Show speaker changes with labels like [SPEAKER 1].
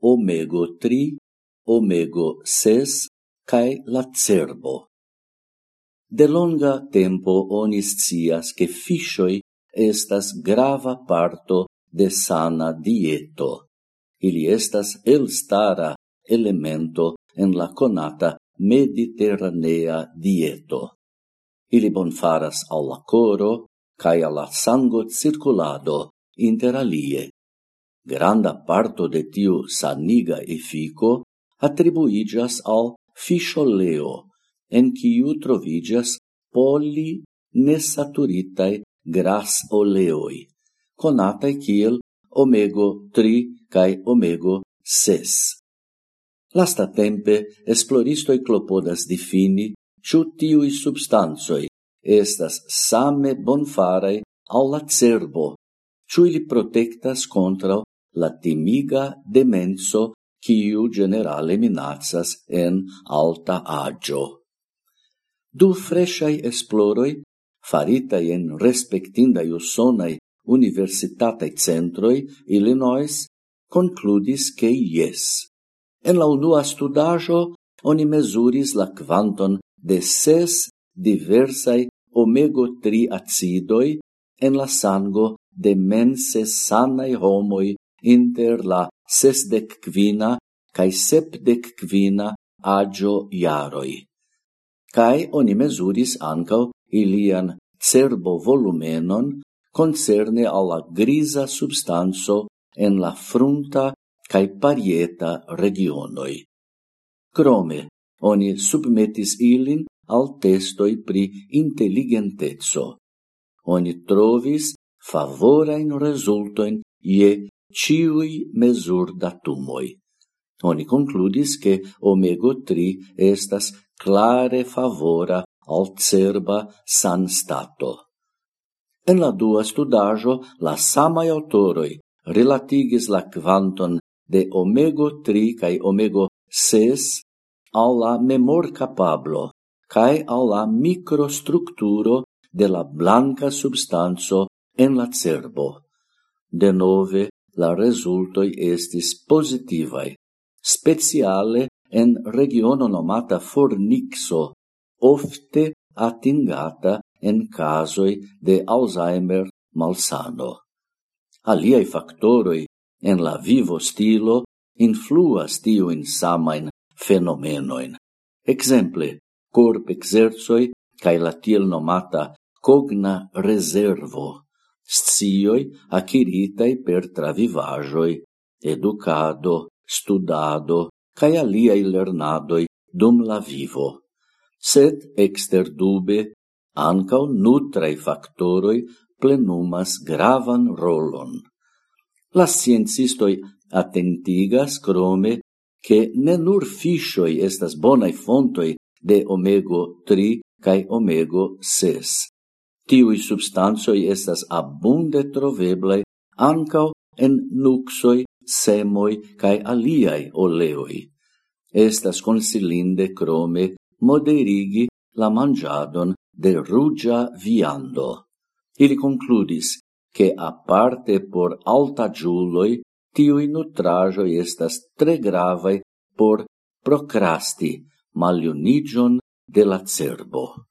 [SPEAKER 1] omego 3, omego 6 cae la cerbo. De longa tempo onis cias che fishoi estas grava parto de sana dieto. Ili estas elstara elemento en la conata mediterranea dieto. Ili bonfaras alla coro cae alla sango circulado inter alie Granda parto de tiu saniga efico attribuigas al fisholeo, en quiu trovigas poli nesaturitae gras oleoi, conatai kiel omego-3 cae omego-6. Lasta tempe esploristoi clopodas difini ciu tiui substanzoi estas same bonfarai al la cerbo, ciu ili protectas contra la timiga demenso quiu generale minazas en alta agio. Du fresciai esploroi, faritai en respectindai usonai universitatai centroi, Illinois, concludis che yes. En la unua studajo, oni mesuris la quanton de ses diversai omega-3 acidoi en la sango de mense sanai homoi inter la sesdec quina cae sepdec quina agio iaroi. Cae oni mesuris ancau ilian cerbo volumenon concerne alla grisa substanzo en la frunta cae parieta regionoi. Crome, oni submetis ilin al testoi pri intelligentezzo. Oni trovis favorain resultoin ie ciui mesur datumoi. Oni concludis che omega 3 estas clare favora al cerba san stato. En la dua studajo la samai autoroi relatigis la quanton de omega 3 cae omega 6 al la memor capablo cae alla microstructuro de la blanca substanzo en la cerbo. De nove la resultoi estis positivae, speciale en regiono nomata Fornixo, ofte atingata en casoi de Alzheimer malsano. Aliai factoroi en la vivo stilo influas tiuin samain fenomenoin. Exemple, corp exerzoi cae la tiel nomata cogna reservo scioi aciritai per travivajoi, educado, studado, cae aliai lernadoi dum la vivo. Sed exter dube, ancau nutrei factoroi plenumas gravan rolon. La sciencistoi attentigas crome che ne nur fishoi estas bonai fontoi de omego 3 cae omego 6, Tiui substansoi estas abunde troveblai ancao en nuxoi, semoi cae aliai oleoi. Estas consilinde crome moderigi la mangiadon de rugia viando. Ili concludis che a parte por alta giuloi tiui nutrajoi estas tre gravai por procrasti maliunigion de la cerbo.